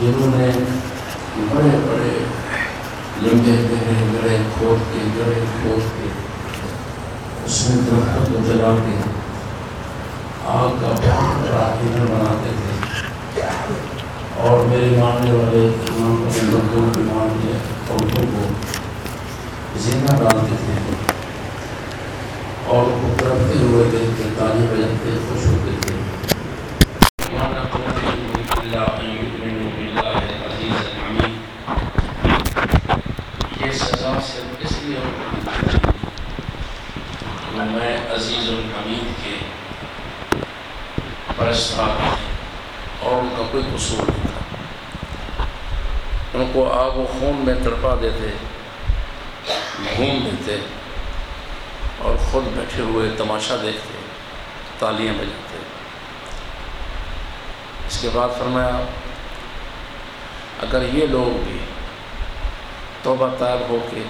جنہوں نے بڑے بڑے لمبے گہرے گڑے کھود کے گڑے کھود کے، اس میں درخت کو جلا کے آگ کا بہت بڑا ایندھن بناتے تھے۔ اور میرے ماننے والے امام لوگوں کی مان کے عورتوں کو زندہ ڈالتے تھے۔ اور ان کو ہوئے دیکھ کے تالی بجاتے، خوش ہوتے تھے یہ سزا صرف اس لیے ہوتی کہ میں عزیز الحمید کے پرستار اور ان کا کوئی قصور نہیں تھا۔ ان کو آگ و خون میں تڑپا دیتے، گھوم دیتے اور خود بیٹھے ہوئے تماشا دیکھتے، تالیاں بجاتے۔ اس کے بعد فرمایا، اگر یہ لوگ بھی توبہ طائب ہو کے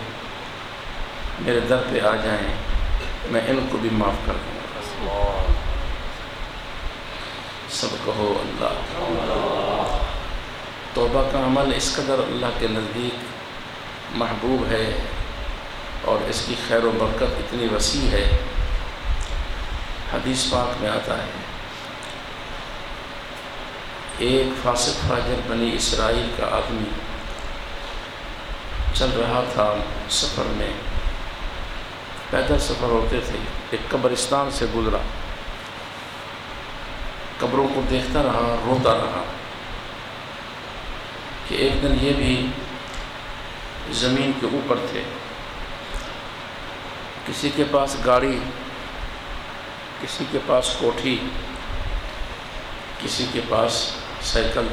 میرے در پہ آ جائیں، میں ان کو بھی معاف کر دوں گا۔ سب کہو اللہ۔ توبہ کا عمل اس قدر اللہ کے نزدیک محبوب ہے اور اس کی خیر و برکت اتنی وسیع ہے۔ حدیث پاک میں آتا ہے، ایک فاسق فاجر بنی اسرائیل کا آدمی چل رہا تھا سفر میں۔ پیدل سفر ہوتے تھے، ایک قبرستان سے گزرا۔ قبروں کو دیکھتا رہا، روتا رہا۔ کہ ایک دن یہ بھی زمین کے اوپر تھے۔ کسی کے پاس گاڑی، کسی کے پاس کوٹھی، کسی کے پاس سائیکل،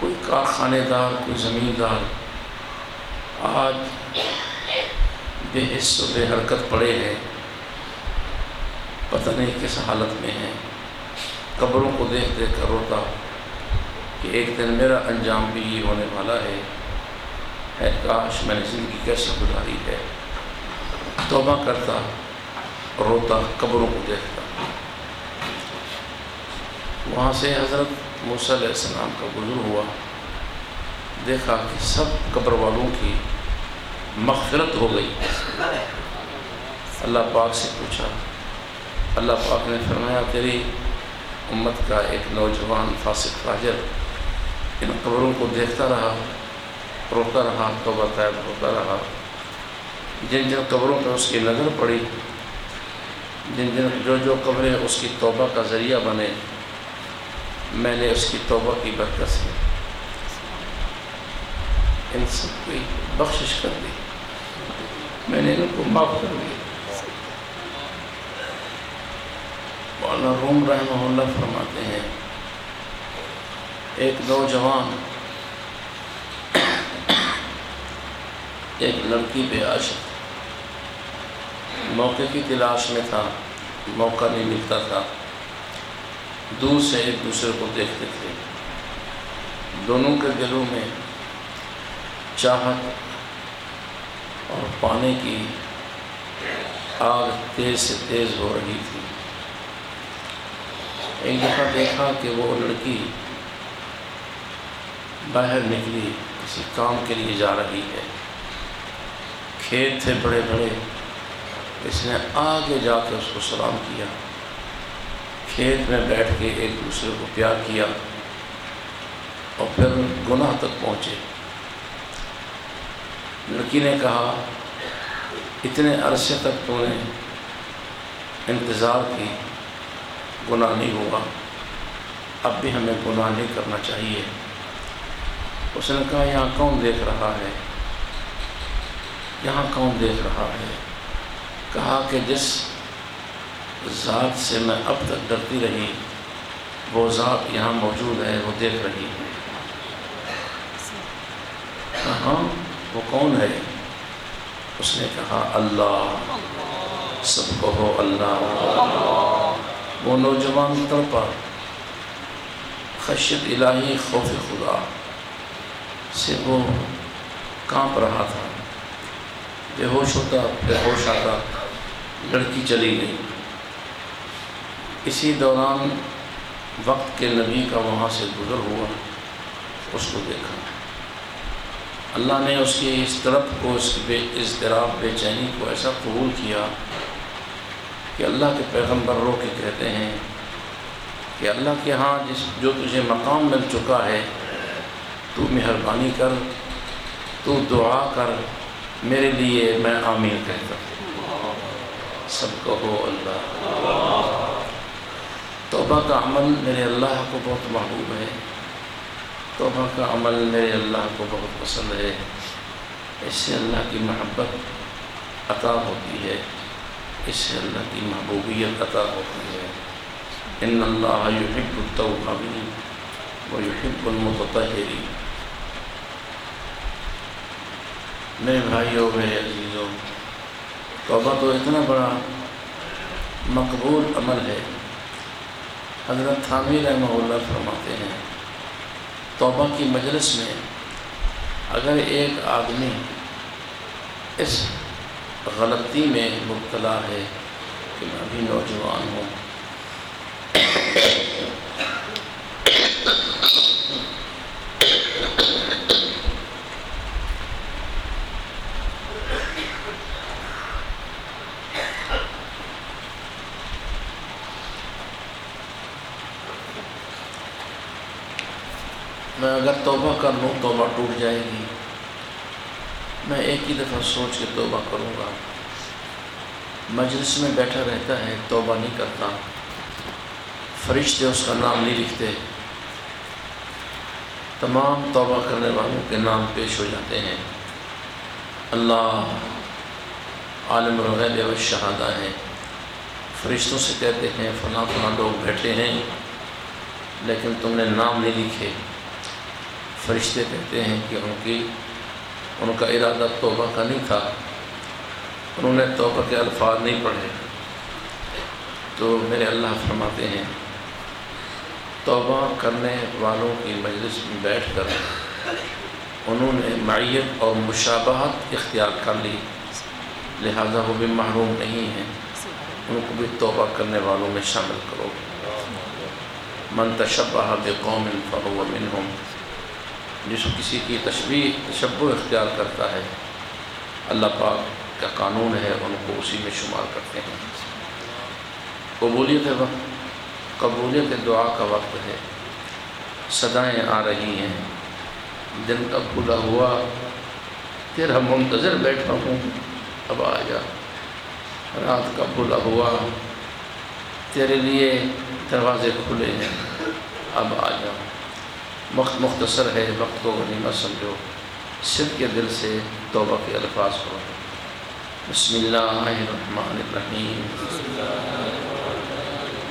کوئی کارخانے دار، کوئی زمیندار آج بے حص و بے حرکت پڑے ہیں۔ پتہ نہیں کس حالت میں ہیں۔ قبروں کو دیکھ دیکھ کر روتا کہ ایک دن میرا انجام بھی یہ ہونے والا ہے۔ ہے کاش میں نے زندگی کیسے گزاری ہے؟ توبہ کرتا، روتا، قبروں کو دیکھتا۔ وہاں سے حضرت موسیٰ علیہ السلام کا گزر ہوا۔ دیکھا کہ سب قبر والوں کی مغفرت ہو گئی۔ اللہ پاک سے پوچھا، اللہ پاک نے فرمایا، تیری امت کا ایک نوجوان فاسق فاجر ان قبروں کو دیکھتا رہا روتا رہا، توبہ طائب ہوتا رہا۔ جن جن قبروں پہ اس کی نظر پڑی، جن جن جو جو قبریں اس کی توبہ کا ذریعہ بنے، میں نے اس کی توبہ کی برکت سے ان سب کی بخشش کر دی۔ میں نے ان کو معاف کر دیا۔ مولانا روم رحمہ اللہ فرماتے ہیں، ایک نوجوان ایک لڑکی پہ عاشق، موقع کی تلاش میں تھا، موقع نہیں ملتا تھا۔ دور سے ایک دوسرے کو دیکھتے تھے۔ دونوں کے دلوں میں چاہت اور پانے کی آگ تیز سے تیز ہو رہی تھی۔ ایک دفعہ دیکھا کہ وہ لڑکی باہر نکلی، کسی کام کے لیے جا رہی ہے۔ کھیت تھے بڑے بڑے، اس نے آگے جا کے اس کو سلام کیا۔ کھیت میں بیٹھ کے ایک دوسرے کو پیار کیا اور پھر گناہ تک پہنچے۔ لڑکی نے کہا، اتنے عرصے تک تو نے انتظار کی۔ گناہ نہیں ہوا اب بھی ہمیں گناہ نہیں کرنا چاہیے۔ اس نے کہا، یہاں کون دیکھ رہا ہے؟ یہاں کون دیکھ رہا ہے؟ کہا کہ جس ذات سے میں اب تک ڈرتی رہی، وہ ذات یہاں موجود ہے، وہ دیکھ رہی ہے۔ کہاں؟ وہ کون ہے؟ اس نے کہا، اللہ۔ سب کہو اللہ۔ وہ نوجوان تڑپا خشیت الہی خوف خدا سے وہ کانپ رہا تھا۔ بے ہوش ہوتا، بے ہوش آتا، لڑکی چلی گئی۔ اسی دوران وقت کے نبی کا وہاں سے گزر ہوا، اس کو دیکھا۔ اللہ نے اس کی اس طرف کو، اس بے اضطراب، بے چینی کو ایسا قبول کیا کہ اللہ کے پیغمبر رو کے کہتے ہیں کہ اللہ کے ہاں جس جو تجھے مقام مل چکا ہے، تو مہربانی کر، تو دعا کر، میرے لیے میں آمین کہتا ہوں۔ سب کہو اللہ۔ توبہ کا عمل میرے اللہ کو بہت محبوب ہے۔ توبہ کا عمل میرے اللہ کو بہت پسند ہے۔ اس سے اللہ کی محبت عطا ہوتی ہے۔ اس سے اللہ کی محبوبیت عطا ہوتی ہے۔ ان اللہ یحب التوابین و یحب المتطہرین۔ میرے بھائیوں، میرے عزیزوں، توبہ تو اتنا بڑا مقبول عمل ہے۔ حضرت تھامی رحمہ اللہ فرماتے ہیں، توبہ کی مجلس میں اگر ایک آدمی اس غلطی میں مبتلا ہے کہ میں ابھی نوجوان ہوں۔ میں اگر توبہ کر لوں، توبہ ٹوٹ جائے گی۔ میں ایک ہی دفعہ سوچ کے توبہ کروں گا۔ مجلس میں بیٹھا رہتا ہے، توبہ نہیں کرتا۔ فرشتے اس کا نام نہیں لکھتے۔ تمام توبہ کرنے والوں کے نام پیش ہو جاتے ہیں۔ اللہ عالم الغیب و شہادہ ہیں فرشتوں سے کہتے ہیں، فلاں فلاں لوگ بیٹھے ہیں، لیکن تم نے نام نہیں لکھے۔ فرشتے کہتے ہیں کہ ان کی ان کا ارادہ توبہ کا نہیں تھا، انہوں نے توبہ کے الفاظ نہیں پڑھے۔ تو میرے اللہ فرماتے ہیں، توبہ کرنے والوں کی مجلس میں بیٹھ کر انہوں نے معیت اور مشابہت اختیار کر لی۔ لہذا وہ بھی محروم نہیں ہیں۔ ان کو بھی توبہ کرنے والوں میں شامل کرو۔ من تشبہ بقوم فهو منہم۔ جس کسی کی تشبیح تشبہ اختیار کرتا ہے، اللہ پاک کا قانون ہے، ان کو اسی میں شمار کرتے ہیں۔ قبولیت وقت، قبولیت دعا کا وقت ہے۔ صدائیں آ رہی ہیں۔ دن کا کھلا ہوا تیرا منتظر بیٹھا ہوں۔ اب آ جا۔ رات کا بھولا ہوا، تیرے لیے دروازے کھلے ہیں۔ اب آ جا۔ وقت مختصر ہے وقت کو غنیمت سمجھو۔ صرف کے دل سے توبہ کے الفاظ ہو بسم اللہ الرحمن الرحیم۔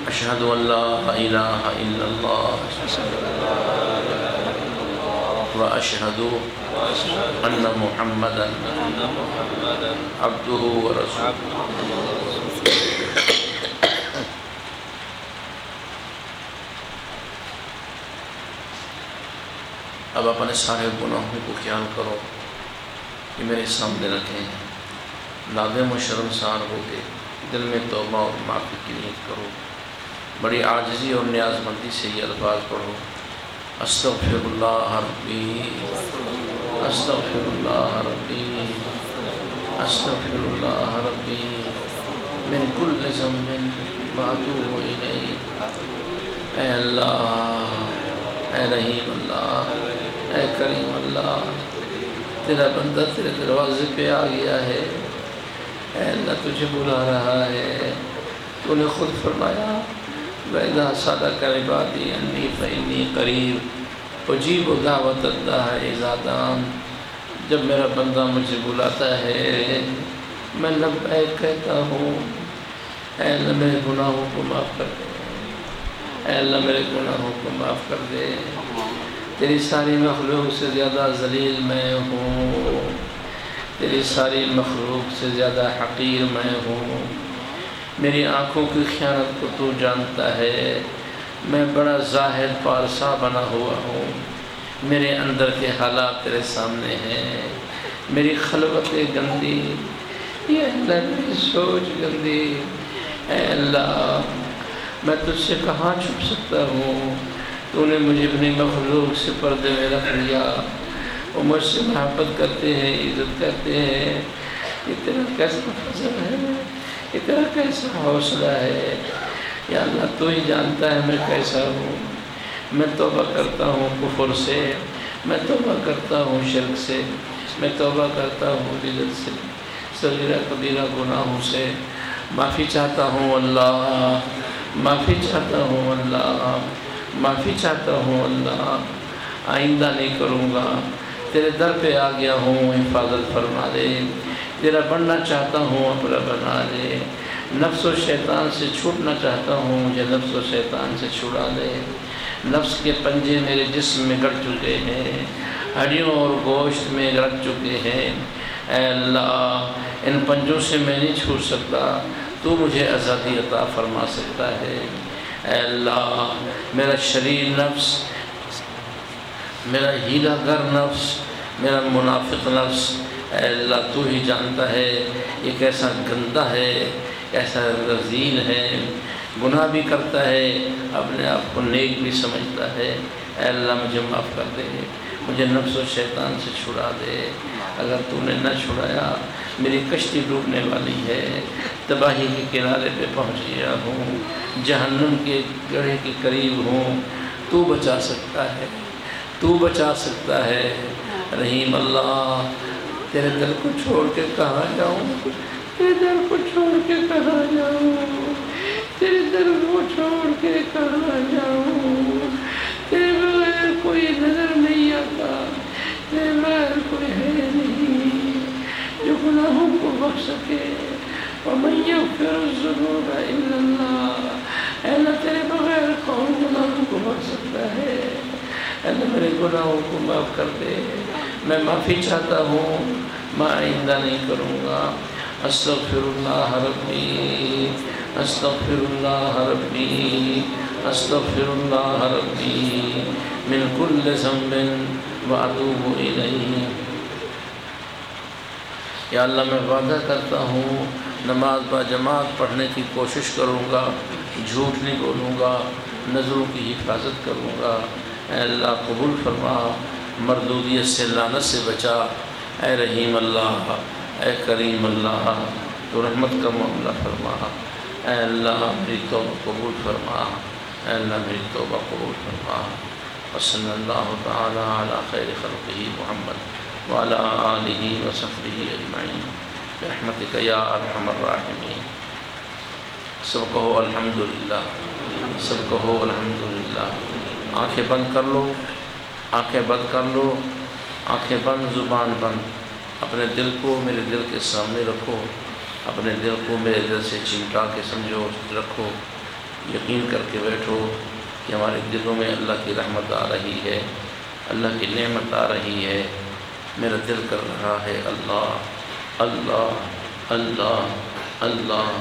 اشہد اللہ الہ الا اللہ۔ و اشہد ان محمد عبدہ و رسول اب اپنے سارے گناہوں کو خیال کرو کہ میرے سامنے رکھیں لازم و شرمسار ہو کے دل میں توبہ اور معافی کی نیت کرو۔ بڑی عاجزی اور نیاز مندی سے یہ الفاظ پڑھو۔ استغفر اللہ ربی۔ استغفر اللہ ربی۔ استغفر اللہ ربی۔ من کل ذنب باتو اے اللہ۔ اے رحیم اللہ، اے کریم اللہ، تیرا بندہ تیرے دروازے پہ آ گیا ہے۔ اے اللہ، تجھے بلا رہا ہے۔ تو نے خود فرمایا ویدا سادہ کر عبادی انی فینی قریب. عجیب و دعوت اللہ ازادان جب میرا بندہ مجھے بلاتا ہے، میں لبیک کہتا ہوں، اے اللہ، میرے گناہوں کو معاف کر دے۔ اے اللہ میرے گناہوں کو معاف کر دے۔ تیری ساری مخلوق سے زیادہ ذلیل میں ہوں۔ تیری ساری مخلوق سے زیادہ حقیر میں ہوں۔ میری آنکھوں کی خیانت کو تو جانتا ہے۔ میں بڑا ظاہر پارسا بنا ہوا ہوں۔ میرے اندر کے حالات تیرے سامنے ہیں۔ میری خلوت گندی۔ یہ اللہ میری سوچ گندی۔ اے اللہ میں تجھ سے کہاں چھپ سکتا ہوں؟ تو نے مجھے اپنی مخلوق سے پردے میں رکھ لیا وہ مجھ سے محبت کرتے ہیں، عزت کرتے ہیں۔ یہ تیرا کیسا فضل ہے؟ یہ تیرا کیسا حوصلہ ہے؟ یا اللہ، تو ہی جانتا ہے میں کیسا ہوں۔ میں توبہ کرتا ہوں کفر سے، میں توبہ کرتا ہوں شرک سے، میں توبہ کرتا ہوں عزت سے۔ صغیرہ قبیرہ گناہوں سے۔ معافی چاہتا ہوں اللہ۔ معافی چاہتا ہوں اللہ، معافی چاہتا ہوں اللہ، آئندہ نہیں کروں گا۔ تیرے در پہ آ گیا ہوں، حفاظت فرما دے۔ تیرا بننا چاہتا ہوں، اپنا بنا دے۔ نفس و شیطان سے چھوٹنا چاہتا ہوں، مجھے نفس و شیطان سے چھڑا دے۔ نفس کے پنجے میرے جسم میں گڑ چکے ہیں، ہڈیوں اور گوشت میں گڑ چکے ہیں۔ اے اللہ، ان پنجوں سے میں نہیں چھوٹ سکتا۔ تو مجھے آزادی عطا فرما سکتا ہے۔ اے اللہ، میرا شریر نفس، میرا ہیلا گر نفس، میرا منافق نفس، اے اللہ، تو ہی جانتا ہے۔ یہ کیسا گندہ ہے کیسا رضیل ہے، گناہ بھی کرتا ہے، اپنے آپ کو نیک بھی سمجھتا ہے۔ اے اللہ، مجھے معاف کر دے۔ مجھے نفس و شیطان سے چھڑا دے۔ اگر تو نے نہ چھڑایا، میری کشتی ڈوبنے والی ہے۔ تباہی کے کنارے پہ پہنچ گیا ہوں، جہنم کے گڑھے کے قریب ہوں۔ تو بچا سکتا ہے، تو بچا سکتا ہے۔ رحیم اللہ، تیرے دل کو چھوڑ کے کہاں جاؤں؟ تیرے دل کو چھوڑ کے کہاں جاؤں؟ تیرے دل کو چھوڑ کے کہاں جاؤں؟ تیرے بغیر کوئی نظر نہیں آتا، تیرے بغیر کوئی ہے نہیں۔ جو گناہوں کو بخش سکے وَمَنْ يَغْفِرُ الذُّنُوبَ إِلَّا اللَّهِ اے اللہ تیرے بغیر کون گناہوں کو بخش سکتا ہے اے اللہ میرے گناہوں کو معاف کر دے۔ میں معافی چاہتا ہوں، میں آئندہ نہیں کروں گا۔ استغفر اللہ ربی استغفر اللہ ربی استغفر اللہ ربی من کل ذنب واتوب الیہ یا اللہ، میں وعدہ کرتا ہوں نماز با جماعت پڑھنے کی کوشش کروں گا، جھوٹ نہیں بولوں گا، نظروں کی حفاظت کروں گا۔ اے اللہ قبول فرما، مردودیت سے لانت سے بچا۔ اے رحیم اللہ، اے کریم اللہ، تو رحمت کا معاملہ فرما۔ اے اللہ میری توبہ قبول فرما۔ اے اللہ میری توبہ قبول فرما۔ وصلی اللہ تعالیٰ علی خیر خلقہ محمد وعلى آله وصحبه أجمعين برحمتك يا أرحم الراحمين. سب کہو الحمدللہ سب کہو الحمدللہ آنکھیں بند کر لو. آنکھیں بند کر لو. آنکھیں بند، زبان بند. اپنے دل کو میرے دل کے سامنے رکھو. اپنے دل کو میرے دل سے چمٹا کے سمجھو، رکھو. یقین کر کے بیٹھو کہ ہمارے دلوں میں اللہ کی رحمت آ رہی ہے، اللہ کی نعمت آ رہی ہے. میرا دل کر رہا ہے اللہ. اللہ اللہ اللہ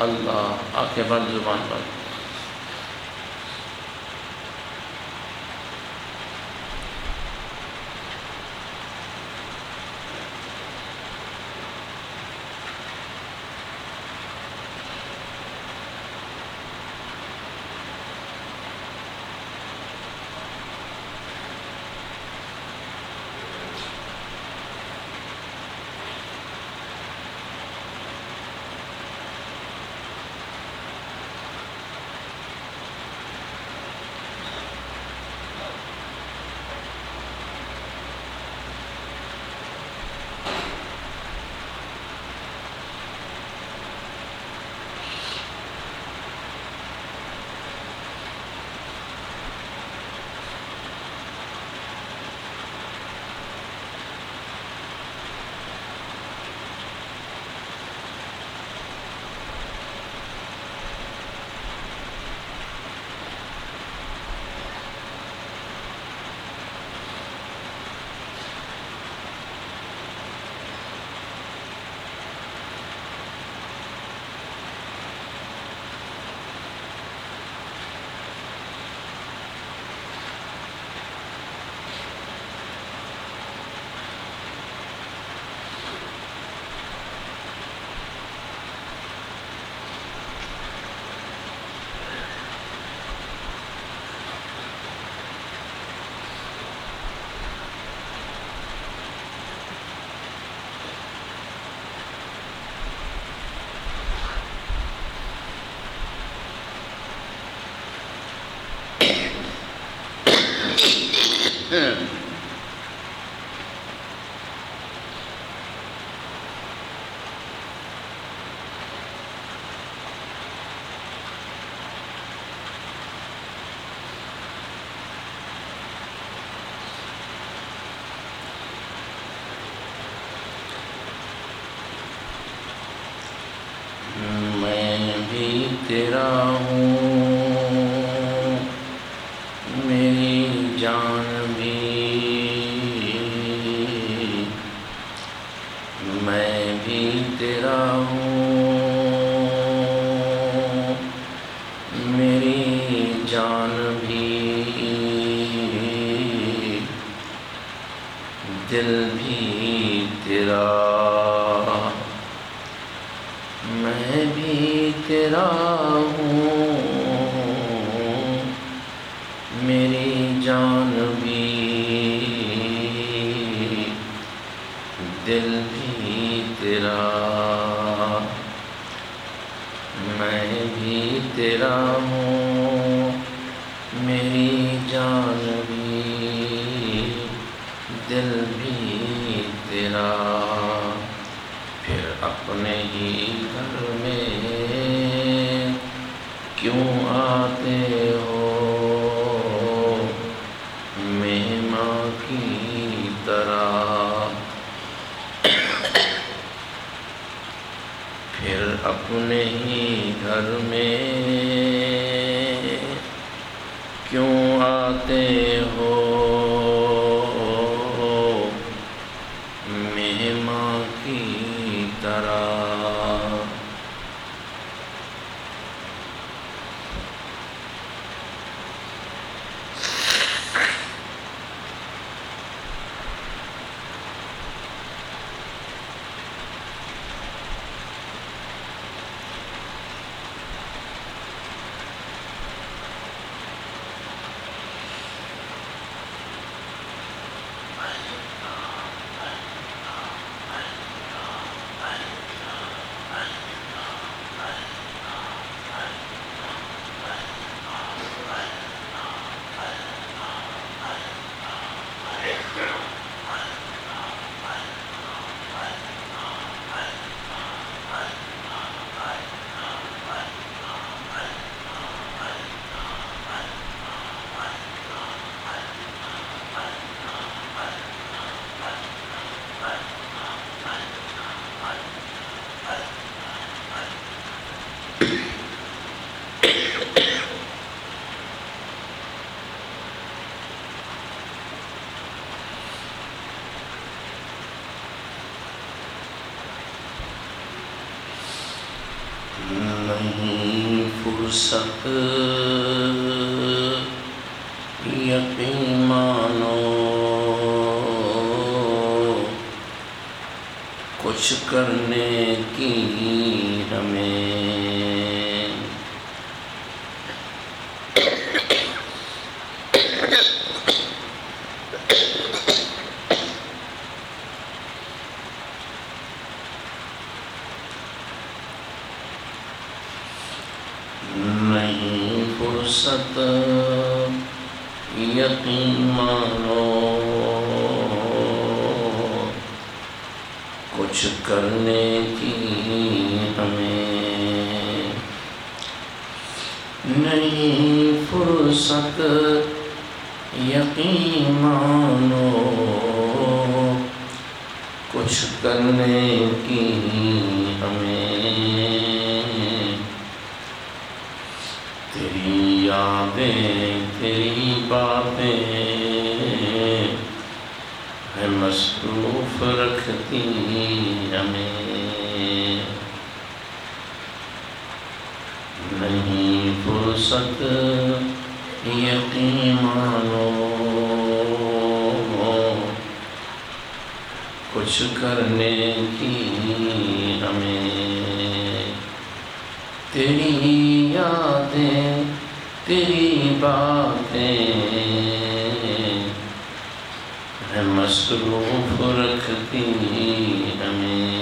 اللہ آنکھیں بند زبان بند۔ میں تیرا ہوں۔ دل بھی تیرا، پھر اپنے ہی گھر میں کیوں آتے ہو؟ مہمان کی طرح۔ پھر اپنے ہی گھر میں کیوں آتے کرنے کی ہمیں نہیں فرصت یقین مانو کچھ کرنے کی ہمیں تیری یادیں، تیری باتیں ہے مصروف رکھتی ہمیں نہیں فرصت یقین مانو۔ کچھ کرنے کی ہمیں تیری یادیں، تیری باتیں مصروف رکھتی ہمیں۔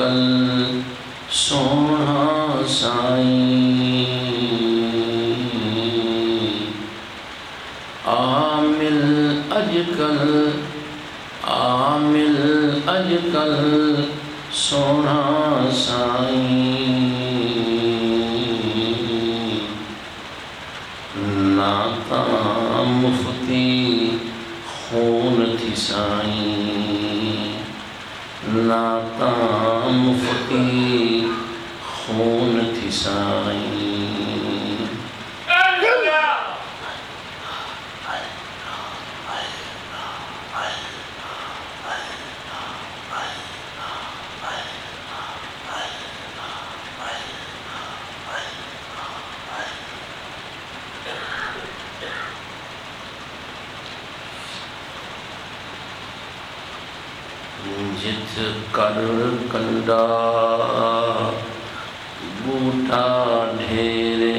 وسلم বুটা ঢেরে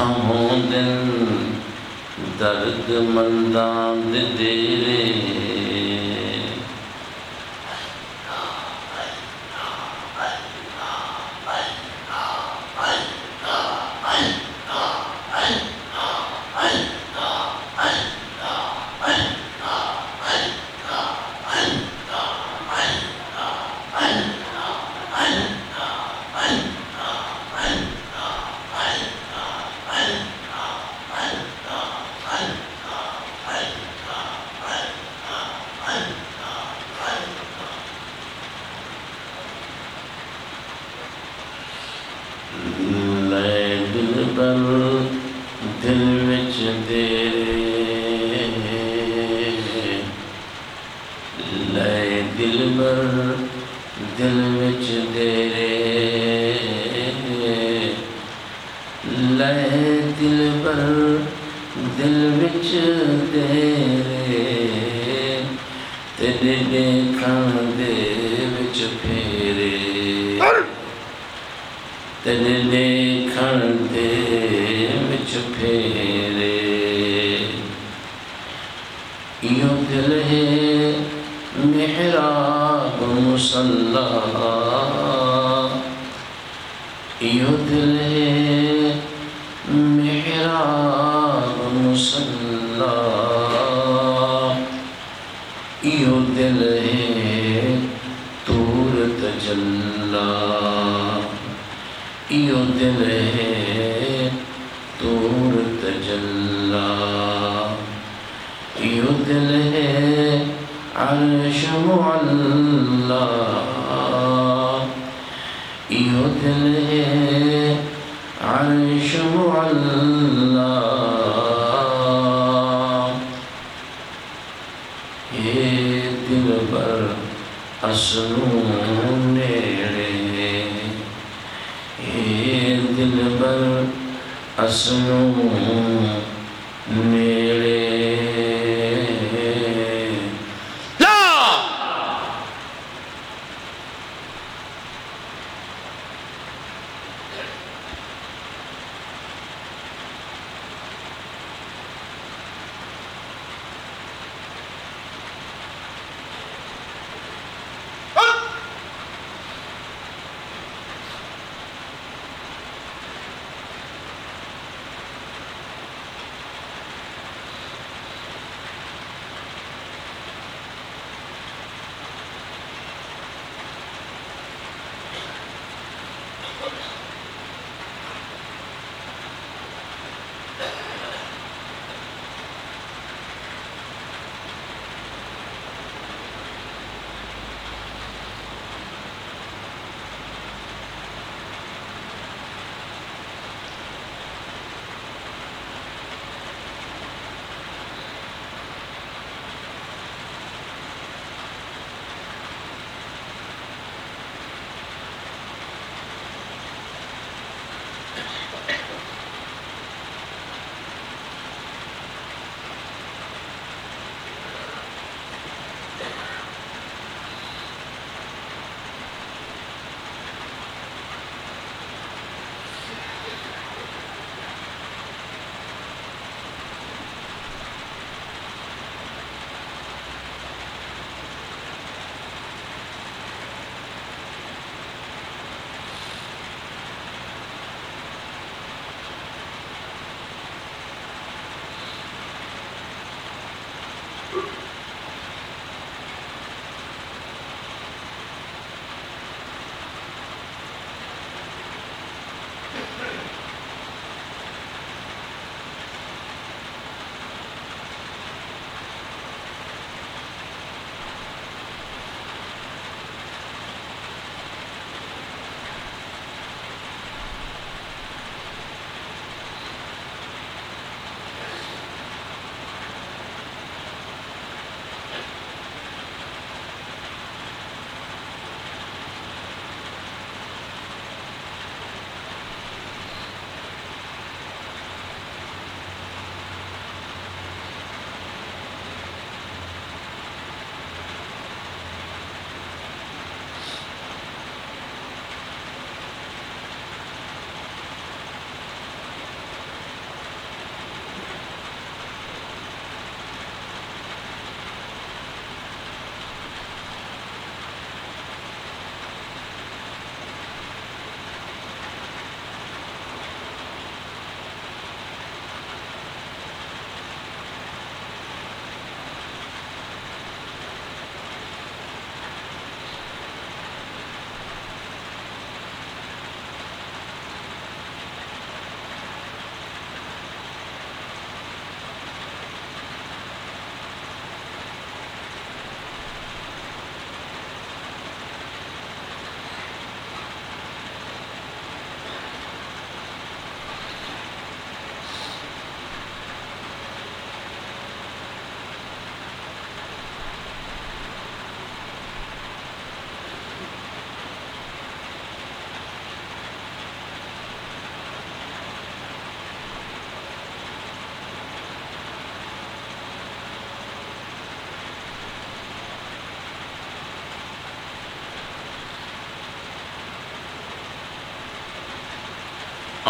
ਸਹੋਂ ਦਿਨ ਦਰਦ ਮੰਦਾ ਦੇ ਤੇਰੇ یو دل ہے تور تجلا۔ یو دل ہے تور تجلا۔ یو دل ہے عرش معلا۔ دل بر اسنو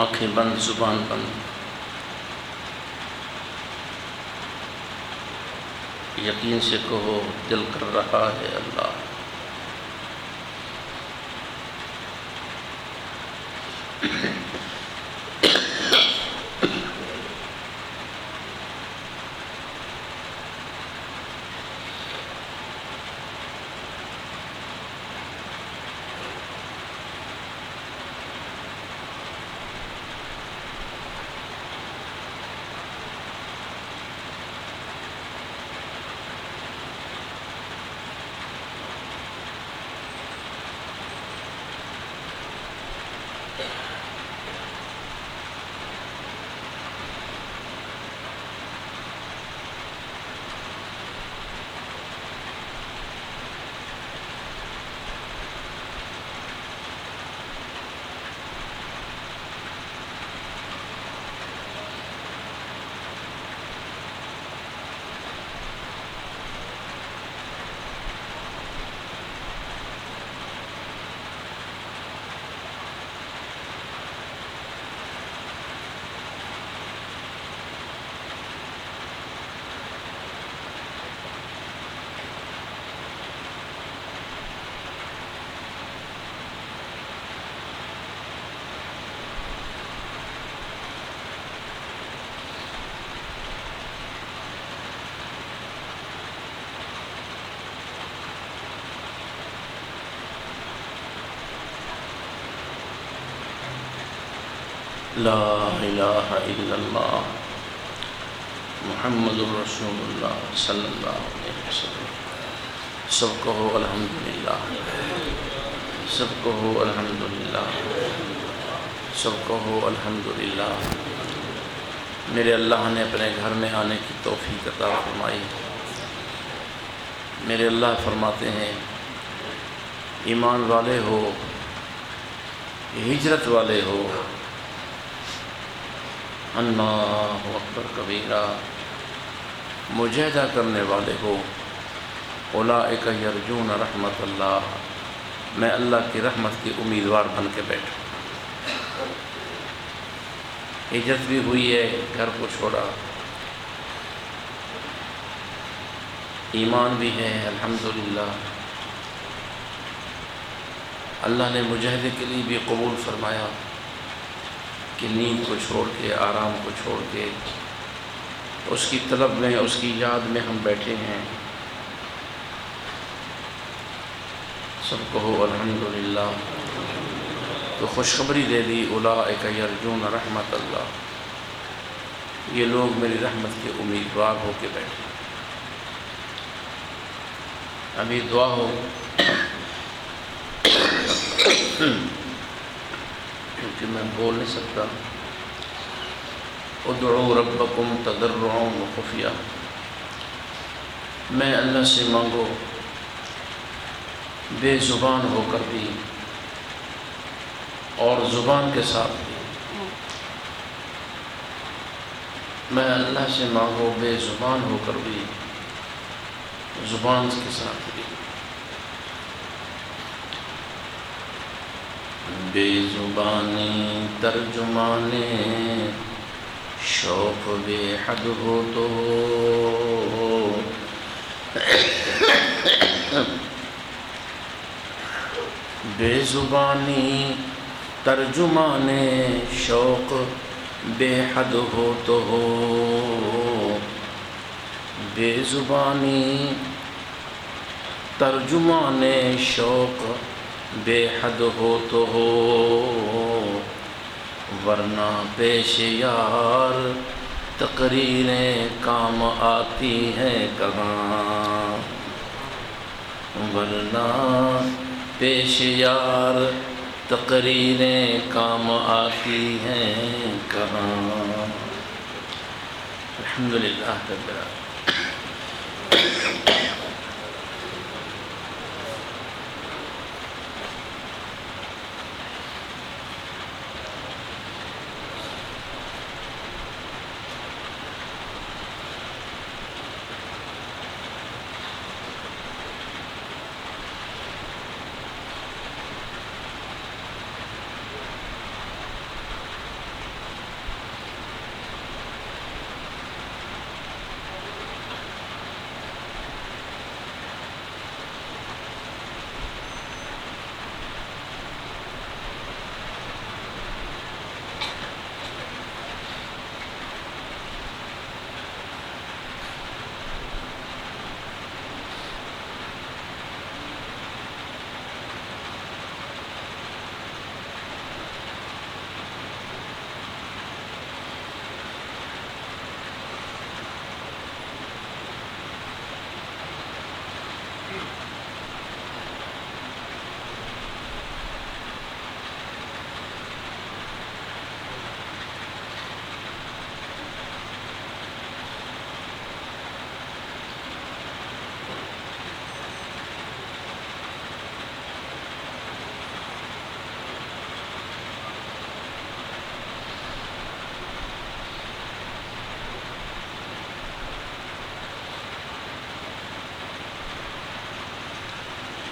آنکھیں بند زبان بند۔ یقین سے کہو دل کر رہا ہے اللہ۔ لا الہ الا اللہ محمد الرسول اللہ صلی اللہ علیہ وسلم. سب کہو الحمدللہ سب کہو الحمدللہ سب کہو الحمدللہ میرے اللہ نے اپنے گھر میں آنے کی توفیق عطا فرمائی. میرے اللہ فرماتے ہیں، ایمان والے ہو، ہجرت والے ہو اللہ اکبر کبیرہ، مجاہدہ کرنے والے ہو اولا یرجون رحمت اللہ، میں اللہ کی رحمت کی امیدوار بن کے بیٹھا ہجرت بھی ہوئی ہے، گھر کو چھوڑا۔ ایمان بھی ہے، الحمدللہ۔ اللہ نے مجاہدے کے لیے بھی قبول فرمایا۔ کہ نیند کو چھوڑ کے، آرام کو چھوڑ کے، اس کی طلب میں، اس کی یاد میں ہم بیٹھے ہیں۔ سب کہو الحمدللہ۔ تو خوشخبری دے دی اولا یرجون رحمت اللہ۔ یہ لوگ میری رحمت کے امیدوار ہو کے بیٹھے ابھی دعا ہو۔ کیونکہ میں بول نہیں سکتا۔ ادعو ربکم تضرعا و خفیہ۔ میں اللہ سے مانگو، بے زبان ہو کر بھی اور زبان کے ساتھ بھی۔ میں اللہ سے مانگو، بے زبان ہو کر بھی، زبان کے ساتھ بھی۔ بے زبانی ترجمانے، شوق بے حد ہو تو بے زبانی ترجمانے، شوق بے حد ہو تو ہو بے زبانی ترجمانے، شوق بے حد ہو تو ہو، ورنہ پیش یار تقریریں کام آتی ہیں کہاں؟ ورنہ پیش یار تقریریں کام آتی ہیں کہاں؟ الحمدللہ رب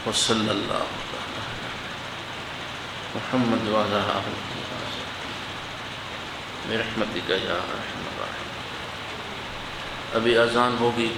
وصلی اللہ محمد والا برحمتک یا رحم الراحمین ابھی اذان ہوگی